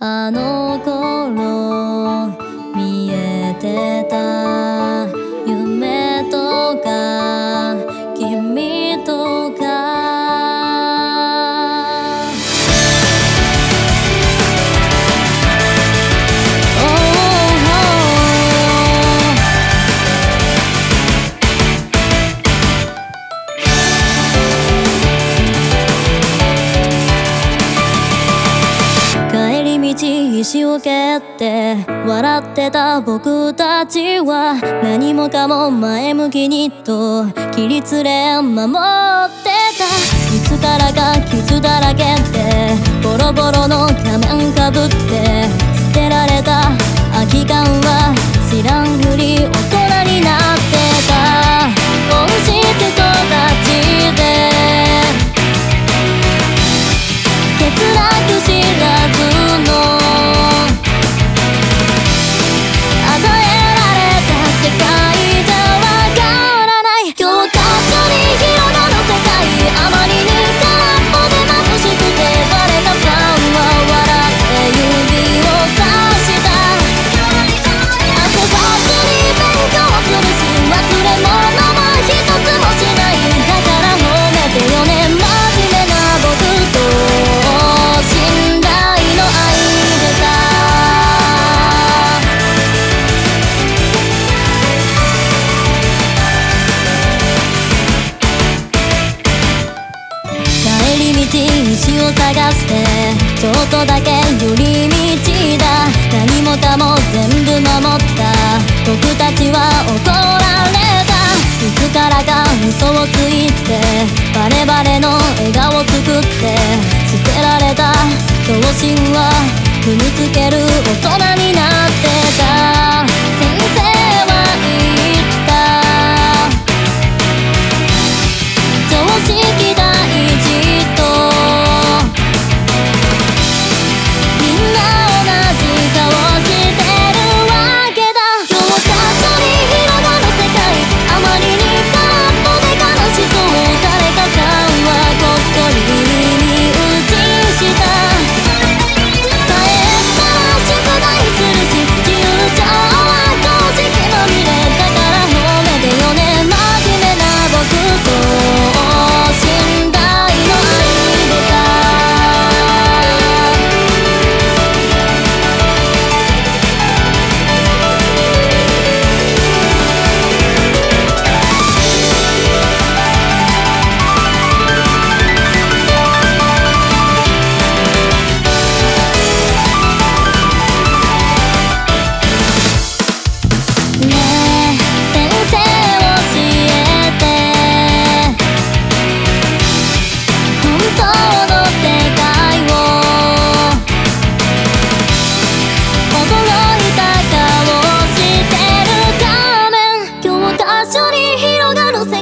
あの子し受けって笑ってた僕たちは何もかも前向きにと切り連れ守ってた。いつからか傷だらけってボロボロの仮面かぶって捨てられた空き缶は石を探してちょっとだけ寄り道だ。何もかも全部守った。僕たちは怒られた。いつからか嘘をついてバレバレの笑顔作って捨てられた。童心は踏みつける大人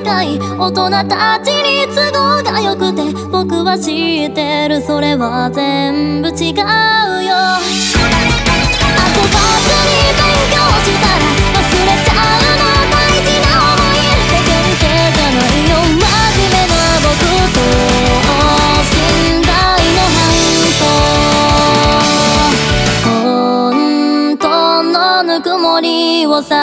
大人たちに都合が良くて僕は知ってる。それは全部違うよ。遊ばずに勉強したら忘れちゃうの大事な思い。世間体じゃない。よ真面目な僕と信頼のハント本当のぬくもりをさ。